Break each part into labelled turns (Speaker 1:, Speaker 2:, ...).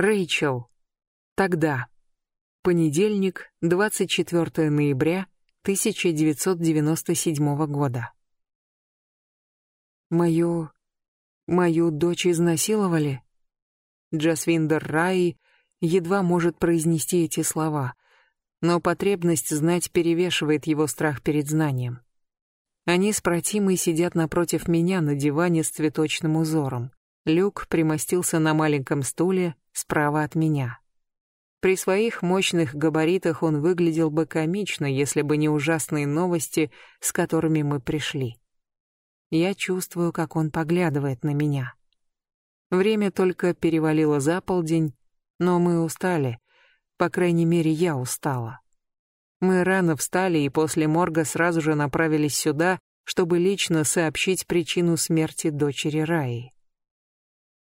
Speaker 1: Рэйчел. Тогда. Понедельник, 24 ноября 1997 года. Мою... мою дочь изнасиловали? Джасвиндер Раи едва может произнести эти слова, но потребность знать перевешивает его страх перед знанием. Они с Протимой сидят напротив меня на диване с цветочным узором. Люк примостился на маленьком стуле справа от меня. При своих мощных габаритах он выглядел бы комично, если бы не ужасные новости, с которыми мы пришли. Я чувствую, как он поглядывает на меня. Время только перевалило за полдень, но мы устали. По крайней мере, я устала. Мы рано встали и после морга сразу же направились сюда, чтобы лично сообщить причину смерти дочери Раи.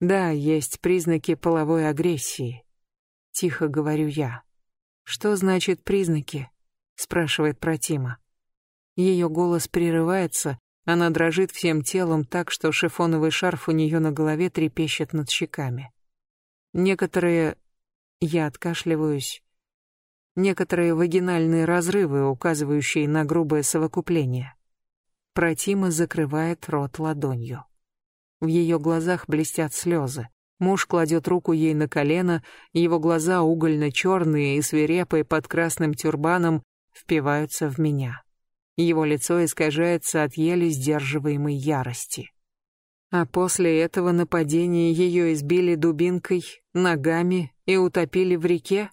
Speaker 1: Да, есть признаки половой агрессии. Тихо говорю я. Что значит признаки? Спрашивает Протима. Ее голос прерывается, она дрожит всем телом так, что шифоновый шарф у нее на голове трепещет над щеками. Некоторые... Я откашливаюсь. Некоторые вагинальные разрывы, указывающие на грубое совокупление. Протима закрывает рот ладонью. В ее глазах блестят слезы. Муж кладет руку ей на колено, его глаза угольно-черные и свирепые под красным тюрбаном впиваются в меня. Его лицо искажается от еле сдерживаемой ярости. А после этого нападения ее избили дубинкой, ногами и утопили в реке?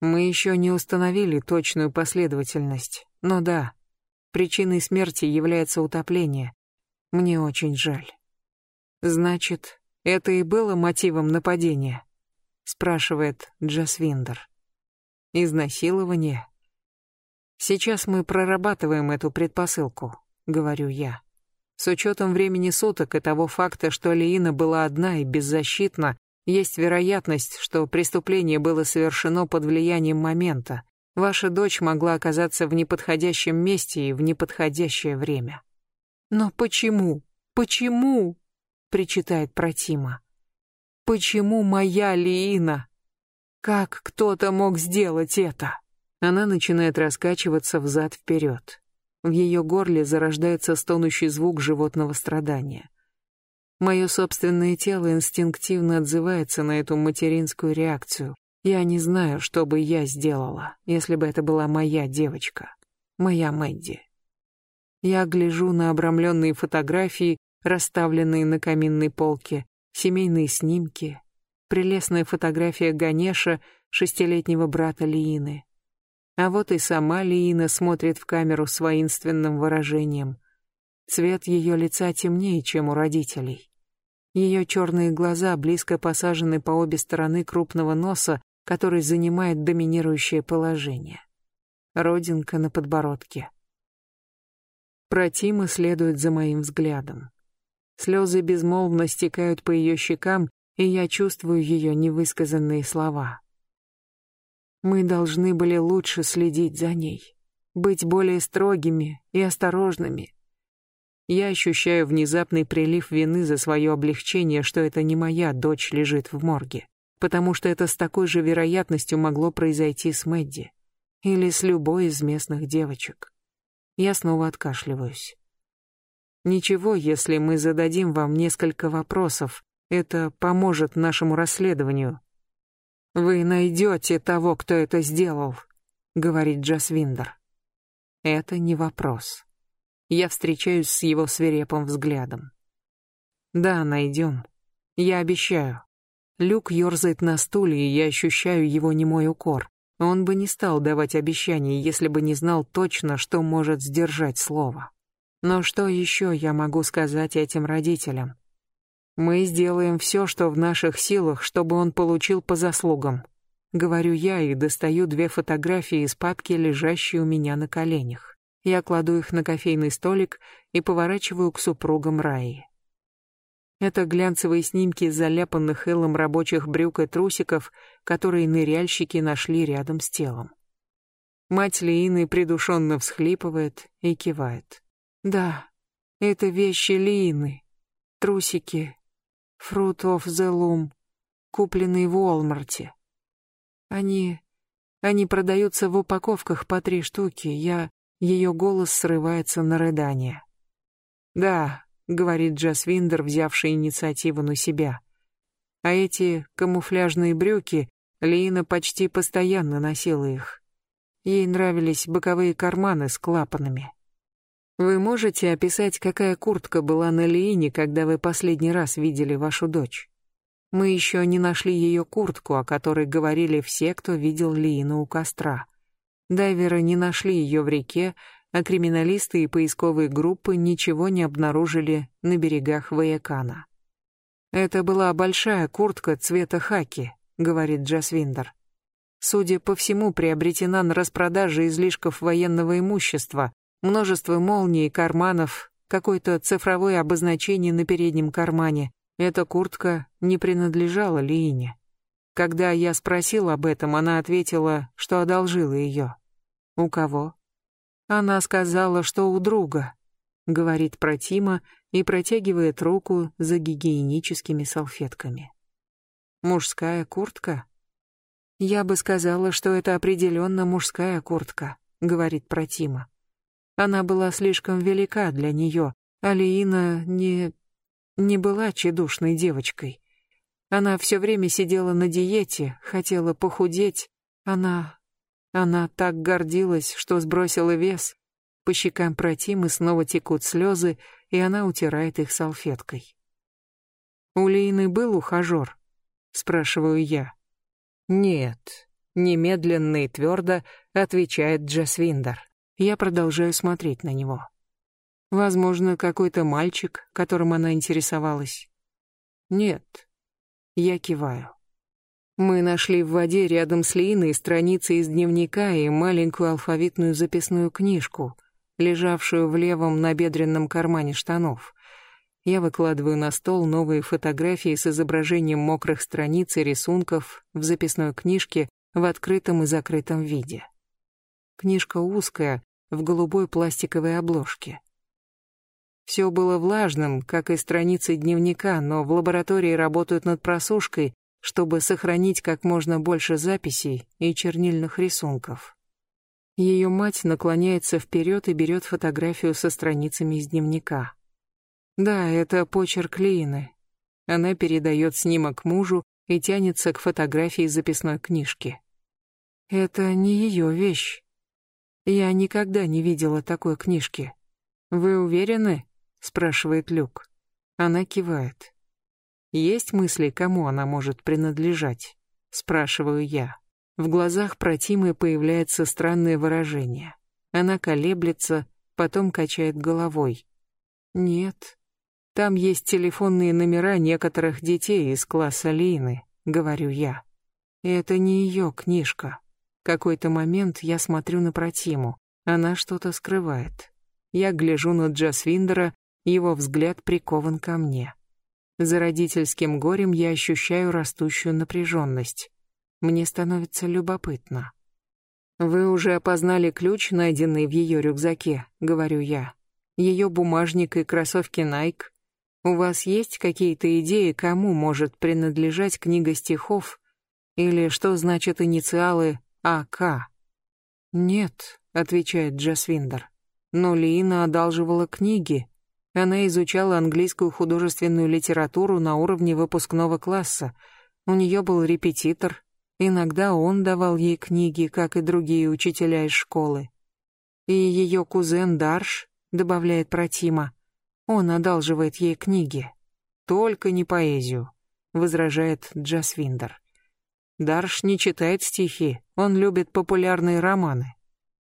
Speaker 1: Мы еще не установили точную последовательность, но да, причиной смерти является утопление. Мне очень жаль. Значит, это и было мотивом нападения? спрашивает Джасвиндер. Изнасилование, Сейчас мы прорабатываем эту предпосылку, говорю я. С учетом времени суток и того факта, что Лиина была одна и беззащитна, есть вероятность, что преступление было совершено под влиянием момента. Ваша дочь могла оказаться в неподходящем месте и в неподходящее время. Но почему? Почему? Причитает Протима. Почему моя Лиина? Как кто-то мог сделать это? Она начинает раскачиваться взад-вперед. В ее горле зарождается стонущий звук животного страдания. Мое собственное тело инстинктивно отзывается на эту материнскую реакцию. Я не знаю, что бы я сделала, если бы это была моя девочка, моя Мэдди. Я гляжу на обрамленные фотографии, расставленные на каминной полке, семейные снимки, прелестная фотография Ганеша, шестилетнего брата Лиины, а вот и сама Лиина смотрит в камеру с воинственным выражением. Цвет ее лица темнее, чем у родителей. Ее черные глаза близко посажены по обе стороны крупного носа, который занимает доминирующее положение. Родинка на подбородке. Протима следует за моим взглядом. Слезы безмолвно стекают по ее щекам, и я чувствую ее невысказанные слова. Мы должны были лучше следить за ней, быть более строгими и осторожными. Я ощущаю внезапный прилив вины за свое облегчение, что это не моя дочь лежит в морге, потому что это с такой же вероятностью могло произойти с Мэдди или с любой из местных девочек. Я снова откашливаюсь. Ничего, если мы зададим вам несколько вопросов, это поможет нашему расследованию, «Вы найдете того, кто это сделал», — говорит Джасвиндер. Это не вопрос. Я встречаюсь с его свирепым взглядом. «Да, найдем. Я обещаю». Люк ерзает на стуле, и я ощущаю его немой укор. Он бы не стал давать обещаний, если бы не знал точно, что может сдержать слово. Но что еще я могу сказать этим родителям? Мы сделаем все, что в наших силах, чтобы он получил по заслугам. Говорю я и достаю две фотографии из папки, лежащие у меня на коленях. Я кладу их на кофейный столик и поворачиваю к супругам Раи. Это глянцевые снимки заляпанных илом рабочих брюк и трусиков, которые ныряльщики нашли рядом с телом. Мать Лиины придушенно всхлипывает и кивает. Да, это вещи Лиины. Трусики, Fruit of the Loom. купленные в Уолмарте. Они... они продаются в упаковках по три штуки. Я... Ее голос срывается на рыдание. «Да», — говорит Джас Виндер, взявший инициативу на себя. А эти камуфляжные брюки, Лина почти постоянно носила их. Ей нравились боковые карманы с клапанами. Вы можете описать, какая куртка была на Лиине, когда вы последний раз видели вашу дочь? Мы еще не нашли ее куртку, о которой говорили все, кто видел Лиину у костра. Дайверы не нашли ее в реке, а криминалисты и поисковые группы ничего не обнаружили на берегах Ваякана. «Это была большая куртка цвета хаки», — говорит Джасвиндер. Судя по всему, приобретена на распродаже излишков военного имущества, множество молний, карманов, какое-то цифровое обозначение на переднем кармане. Эта куртка не принадлежала Лиине. Когда я спросил об этом, она ответила, что одолжила ее. У кого? Она сказала, что у друга, говорит про Тима и протягивает руку за гигиеническими салфетками. Мужская куртка? Я бы сказала, что это определенно мужская куртка, говорит Протима. Она была слишком велика для нее. Алиина не... не была чедушной девочкой. Она все время сидела на диете, хотела похудеть. Она... она так гордилась, что сбросила вес. По щекам Протимы снова текут слезы, и она утирает их салфеткой. «У Лины был ухажер?» — спрашиваю я. «Нет», — немедленно и твердо отвечает Джасвиндер. Я продолжаю смотреть на него. Возможно, какой-то мальчик, которым она интересовалась. «Нет». Я киваю. Мы нашли в воде рядом с Линой страницы из дневника и маленькую алфавитную записную книжку, лежавшую в левом набедренном кармане штанов. Я выкладываю на стол новые фотографии с изображением мокрых страниц и рисунков в записной книжке в открытом и закрытом виде. Книжка узкая, в голубой пластиковой обложке. Все было влажным, как и страницы дневника, но в лаборатории работают над просушкой, чтобы сохранить как можно больше записей и чернильных рисунков. Ее мать наклоняется вперед и берет фотографию со страницами из дневника. Да, это почерк Лины. Она передает снимок мужу и тянется к фотографии записной книжки. Это не ее вещь. Я никогда не видела такой книжки. Вы уверены? спрашивает Люк. Она кивает. Есть мысли, кому она может принадлежать? спрашиваю я. В глазах Протимы появляется странное выражение. Она колеблется, потом качает головой. Нет, там есть телефонные номера некоторых детей из класса Лины, говорю я. Это не ее книжка. Какой-то момент я смотрю на Протиму. Она что-то скрывает. Я гляжу на Джасвиндера, его взгляд прикован ко мне. За родительским горем я ощущаю растущую напряженность. Мне становится любопытно. Вы уже опознали ключ, найденный в ее рюкзаке, говорю я. Ее бумажник и кроссовки Nike у вас есть какие-то идеи, кому может принадлежать книга стихов или что значат инициалы АК? Нет, отвечает Джасвиндер. Но Лина одалживала книги. Она изучала английскую художественную литературу на уровне выпускного класса. У нее был репетитор. Иногда он давал ей книги, как и другие учителя из школы. И ее кузен Дарш, добавляет Протима, он одалживает ей книги. Только не поэзию, возражает Джасвиндер. Дарш не читает стихи, он любит популярные романы.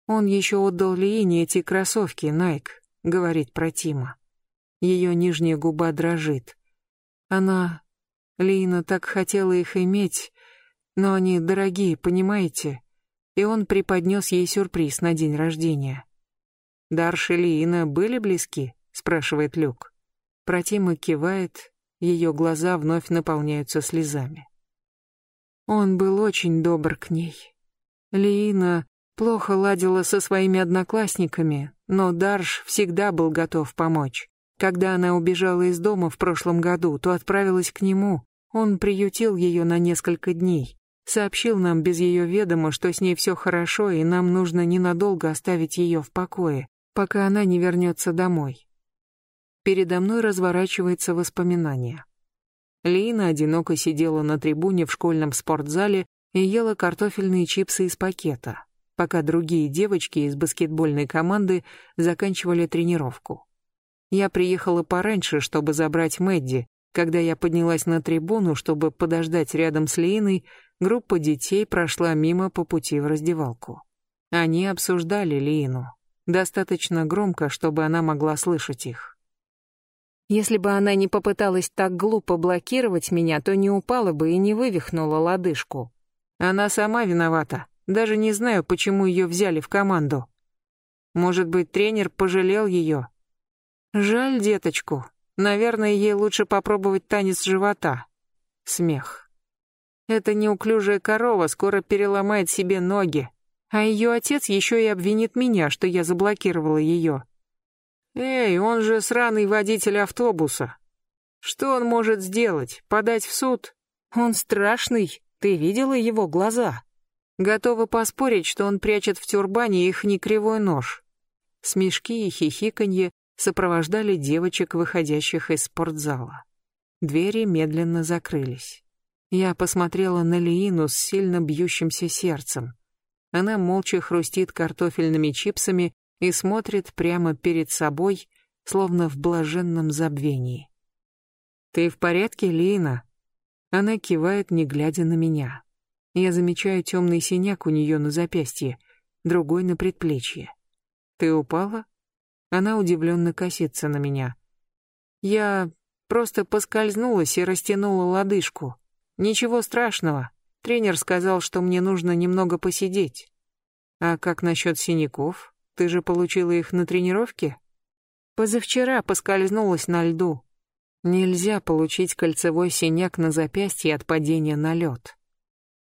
Speaker 1: Он еще отдал Лиине эти кроссовки Nike, говорит про Тима. Ее нижняя губа дрожит. Она... Лина так хотела их иметь, но они дорогие, понимаете? И он преподнес ей сюрприз на день рождения. Дарш и Лина были близки? спрашивает Люк. Протима кивает, ее глаза вновь наполняются слезами. Он был очень добр к ней. Лиина плохо ладила со своими одноклассниками, но Дарш всегда был готов помочь. Когда она убежала из дома в прошлом году, то отправилась к нему. Он приютил ее на несколько дней. Сообщил нам без ее ведома, что с ней все хорошо, и нам нужно ненадолго оставить ее в покое, пока она не вернется домой. Передо мной разворачивается воспоминание. Лина одиноко сидела на трибуне в школьном спортзале и ела картофельные чипсы из пакета, пока другие девочки из баскетбольной команды заканчивали тренировку. Я приехала пораньше, чтобы забрать Мэдди. Когда я поднялась на трибуну, чтобы подождать рядом с Линой, группа детей прошла мимо по пути в раздевалку. Они обсуждали Лину. Достаточно громко, чтобы она могла слышать их. Если бы она не попыталась так глупо блокировать меня, то не упала бы и не вывихнула лодыжку. Она сама виновата. Даже не знаю, почему ее взяли в команду. Может быть, тренер пожалел ее. Жаль деточку. Наверное, ей лучше попробовать танец живота. Смех. Эта неуклюжая корова скоро переломает себе ноги. А ее отец еще и обвинит меня, что я заблокировала ее. Эй, он же сраный водитель автобуса. Что он может сделать? Подать в суд? Он страшный. Ты видела его глаза? Готова поспорить, что он прячет в тюрбане их не кривой нож. Смешки и хихиканье сопровождали девочек, выходящих из спортзала. Двери медленно закрылись. Я посмотрела на Лиину с сильно бьющимся сердцем. Она молча хрустит картофельными чипсами и смотрит прямо перед собой, словно в блаженном забвении. «Ты в порядке, Лина?» Она кивает, не глядя на меня. Я замечаю темный синяк у нее на запястье, другой на предплечье. «Ты упала?» Она удивленно косится на меня. «Я просто поскользнулась и растянула лодыжку. Ничего страшного. Тренер сказал, что мне нужно немного посидеть. А как насчет синяков? Ты же получила их на тренировке? Позавчера поскользнулась на льду. Нельзя получить кольцевой синяк на запястье от падения на лед.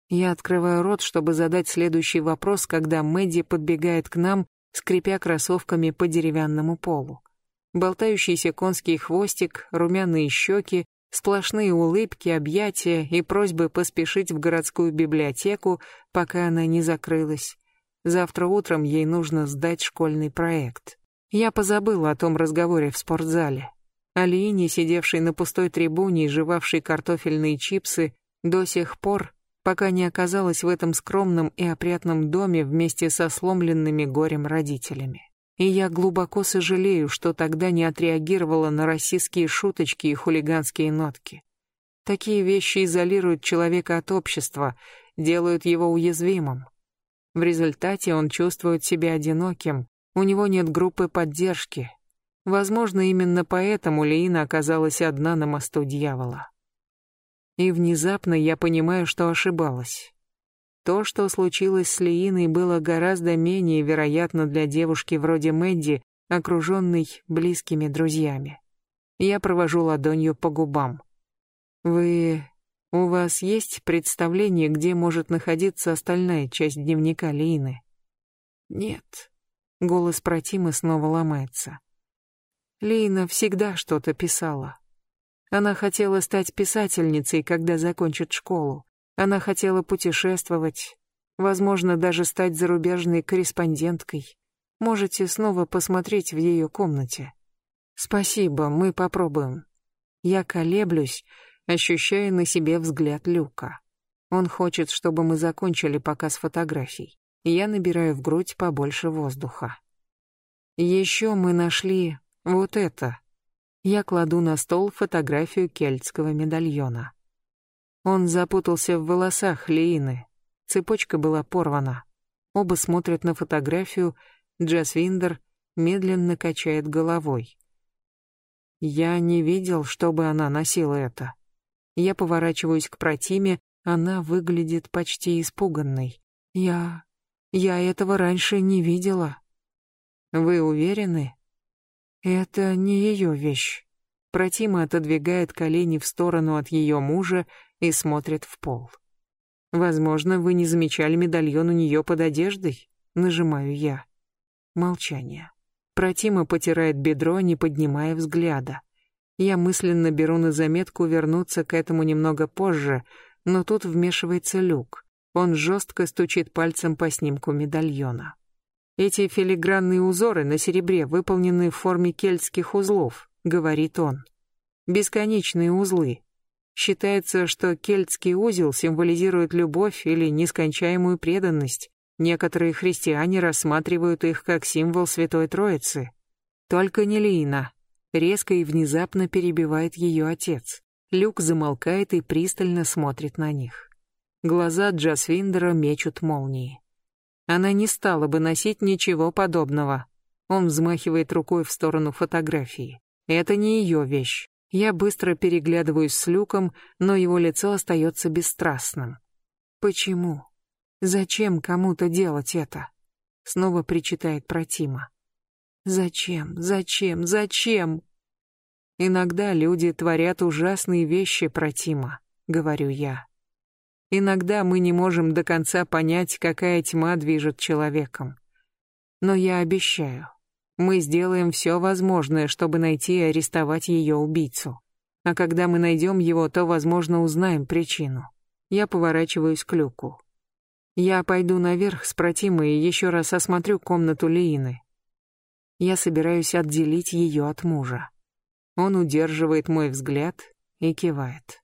Speaker 1: Я открываю рот, чтобы задать следующий вопрос, когда Мэдди подбегает к нам, скрипя кроссовками по деревянному полу. Болтающийся конский хвостик, румяные щеки, сплошные улыбки, объятия и просьбы поспешить в городскую библиотеку, пока она не закрылась. Завтра утром ей нужно сдать школьный проект. Я позабыла о том разговоре в спортзале. Алине, сидевшей на пустой трибуне и жевавшей картофельные чипсы, до сих пор, пока не оказалась в этом скромном и опрятном доме вместе со сломленными горем родителями. И я глубоко сожалею, что тогда не отреагировала на расистские шуточки и хулиганские нотки. Такие вещи изолируют человека от общества, делают его уязвимым. В результате он чувствует себя одиноким, у него нет группы поддержки. Возможно, именно поэтому Леина оказалась одна на мосту дьявола. И внезапно я понимаю, что ошибалась. То, что случилось с Леиной, было гораздо менее вероятно для девушки вроде Мэдди, окруженной близкими друзьями. Я провожу ладонью по губам. «Вы у вас есть представление, где может находиться остальная часть дневника Лины? Нет. Голос Протимы снова ломается. Лина всегда что-то писала. Она хотела стать писательницей, когда закончит школу. Она хотела путешествовать, возможно, даже стать зарубежной корреспонденткой. Можете снова посмотреть в ее комнате. Спасибо, мы попробуем. Я колеблюсь, ощущая на себе взгляд Люка. Он хочет, чтобы мы закончили показ фотографий. Я набираю в грудь побольше воздуха. Еще мы нашли вот это. Я кладу на стол фотографию кельтского медальона. Он запутался в волосах Леины. Цепочка была порвана. Оба смотрят на фотографию. Джасвиндер медленно качает головой. Я не видел, чтобы она носила это. Я поворачиваюсь к Протиме, она выглядит почти испуганной. Я... я этого раньше не видела. Вы уверены? Это не ее вещь. Протима отодвигает колени в сторону от ее мужа и смотрит в пол. Возможно, вы не замечали медальон у нее под одеждой? Нажимаю я. Молчание. Протима потирает бедро, не поднимая взгляда. Я мысленно беру на заметку вернуться к этому немного позже, но тут вмешивается Люк. Он жестко стучит пальцем по снимку медальона. Эти филигранные узоры на серебре выполнены в форме кельтских узлов, говорит он. Бесконечные узлы. Считается, что кельтский узел символизирует любовь или нескончаемую преданность. Некоторые христиане рассматривают их как символ Святой Троицы. Только не Лиина. Резко и внезапно перебивает ее отец. Люк замолкает и пристально смотрит на них. Глаза Джасвиндера мечут молнии. Она не стала бы носить ничего подобного. Он взмахивает рукой в сторону фотографии. Это не ее вещь. Я быстро переглядываюсь с Люком, но его лицо остается бесстрастным. Почему? Зачем кому-то делать это? Снова причитает Протима. Зачем? Зачем? Зачем? Иногда люди творят ужасные вещи, Протима, говорю я. Иногда мы не можем до конца понять, какая тьма движет человеком. Но я обещаю, мы сделаем все возможное, чтобы найти и арестовать ее убийцу. А когда мы найдем его, то, возможно, узнаем причину. Я поворачиваюсь к люку. Я пойду наверх с Протимой и еще раз осмотрю комнату Лиины. Я собираюсь отделить ее от мужа. Он удерживает мой взгляд и кивает.